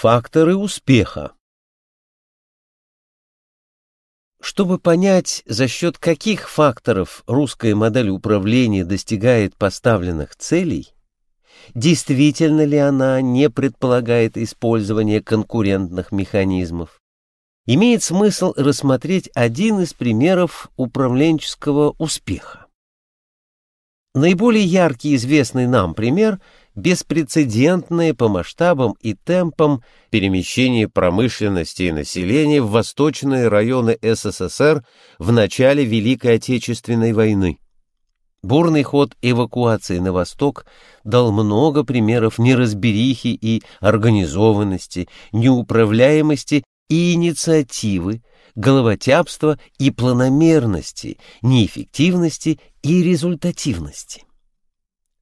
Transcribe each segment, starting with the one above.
Факторы успеха Чтобы понять, за счет каких факторов русская модель управления достигает поставленных целей, действительно ли она не предполагает использование конкурентных механизмов, имеет смысл рассмотреть один из примеров управленческого успеха. Наиболее яркий известный нам пример – беспрецедентное по масштабам и темпам перемещение промышленности и населения в восточные районы СССР в начале Великой Отечественной войны. Бурный ход эвакуации на восток дал много примеров неразберихи и организованности, неуправляемости и инициативы, головотяпства и планомерности, неэффективности и результативности.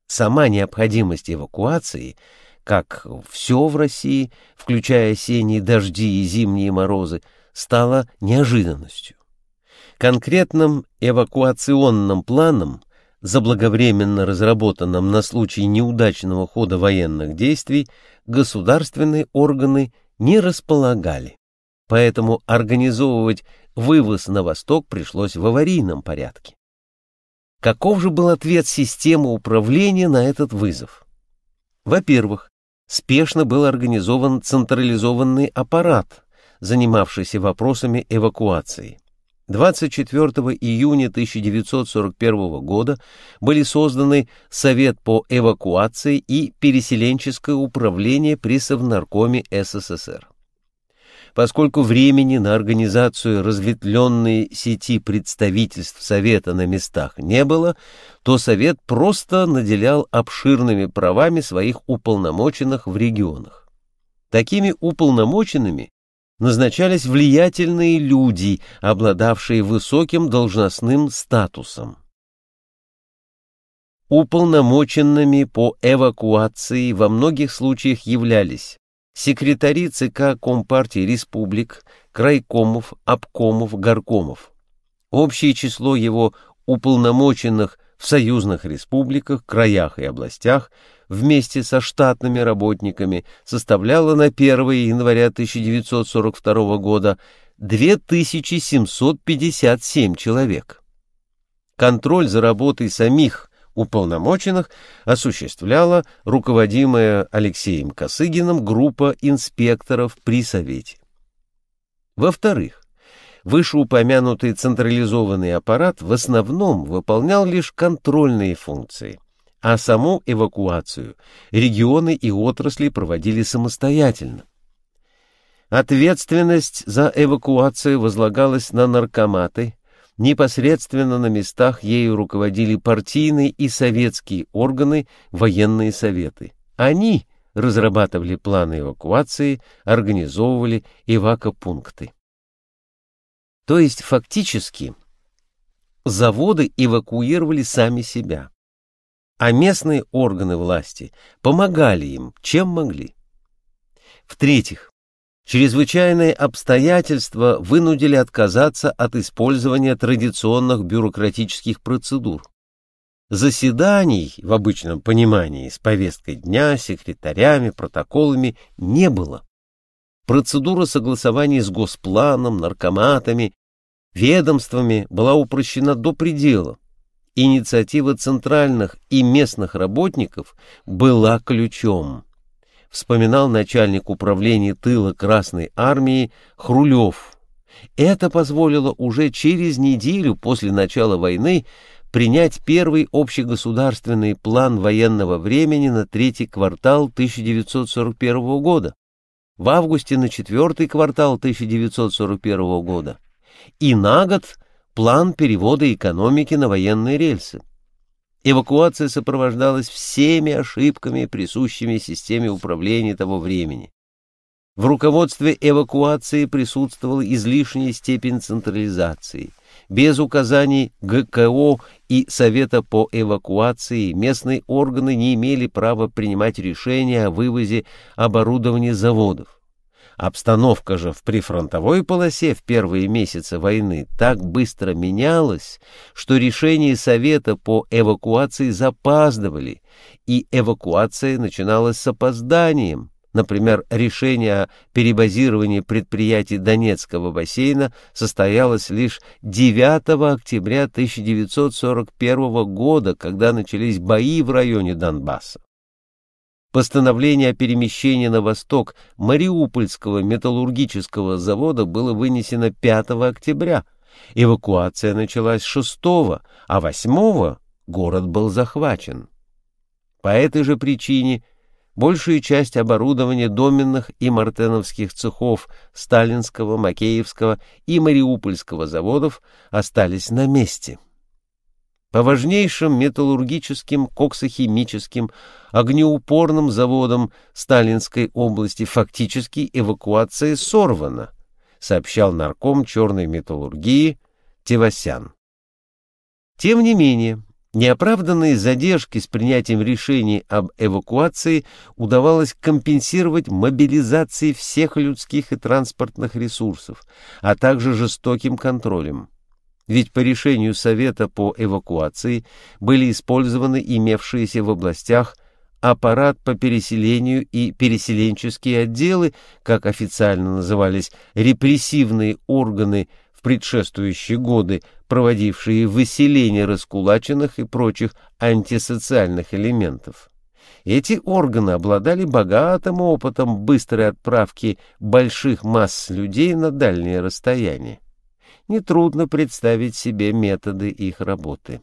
Сама необходимость эвакуации, как все в России, включая осенние дожди и зимние морозы, стала неожиданностью. Конкретным эвакуационным планом, заблаговременно разработанным на случай неудачного хода военных действий, государственные органы не располагали. Поэтому организовывать вывоз на восток пришлось в аварийном порядке. Каков же был ответ системы управления на этот вызов? Во-первых, спешно был организован централизованный аппарат, занимавшийся вопросами эвакуации. 24 июня 1941 года были созданы Совет по эвакуации и Переселенческое управление при Совнаркоме СССР. Поскольку времени на организацию разветвленной сети представительств Совета на местах не было, то Совет просто наделял обширными правами своих уполномоченных в регионах. Такими уполномоченными назначались влиятельные люди, обладавшие высоким должностным статусом. Уполномоченными по эвакуации во многих случаях являлись секретари ЦК Компартии республик, крайкомов, обкомов, горкомов. Общее число его уполномоченных в союзных республиках, краях и областях вместе со штатными работниками составляло на 1 января 1942 года 2757 человек. Контроль за работой самих уполномоченных осуществляла руководимая Алексеем Косыгиным группа инспекторов при Совете. Во-вторых, вышеупомянутый централизованный аппарат в основном выполнял лишь контрольные функции, а саму эвакуацию регионы и отрасли проводили самостоятельно. Ответственность за эвакуацию возлагалась на наркоматы, Непосредственно на местах ею руководили партийные и советские органы, военные советы. Они разрабатывали планы эвакуации, организовывали эвакопункты. То есть фактически заводы эвакуировали сами себя, а местные органы власти помогали им, чем могли. В-третьих, Чрезвычайные обстоятельства вынудили отказаться от использования традиционных бюрократических процедур. Заседаний, в обычном понимании, с повесткой дня, секретарями, протоколами не было. Процедура согласования с госпланом, наркоматами, ведомствами была упрощена до предела. Инициатива центральных и местных работников была ключом вспоминал начальник управления тыла Красной Армии Хрулев. Это позволило уже через неделю после начала войны принять первый общегосударственный план военного времени на третий квартал 1941 года, в августе на четвертый квартал 1941 года и на год план перевода экономики на военные рельсы. Эвакуация сопровождалась всеми ошибками, присущими системе управления того времени. В руководстве эвакуации присутствовала излишняя степень централизации. Без указаний ГКО и Совета по эвакуации местные органы не имели права принимать решения о вывозе оборудования заводов. Обстановка же в прифронтовой полосе в первые месяцы войны так быстро менялась, что решения Совета по эвакуации запаздывали, и эвакуация начиналась с опозданием, Например, решение о перебазировании предприятий Донецкого бассейна состоялось лишь 9 октября 1941 года, когда начались бои в районе Донбасса. Постановление о перемещении на восток Мариупольского металлургического завода было вынесено 5 октября. Эвакуация началась 6, а 8 город был захвачен. По этой же причине большая часть оборудования доменных и мартеновских цехов Сталинского, Макеевского и Мариупольского заводов остались на месте. По важнейшим металлургическим, коксохимическим, огнеупорным заводам Сталинской области фактически эвакуация сорвана, сообщал нарком черной металлургии Тевасян. Тем не менее, неоправданные задержки с принятием решений об эвакуации удавалось компенсировать мобилизацией всех людских и транспортных ресурсов, а также жестоким контролем ведь по решению Совета по эвакуации были использованы имевшиеся в областях аппарат по переселению и переселенческие отделы, как официально назывались репрессивные органы в предшествующие годы, проводившие выселение раскулаченных и прочих антисоциальных элементов. Эти органы обладали богатым опытом быстрой отправки больших масс людей на дальние расстояния нетрудно представить себе методы их работы.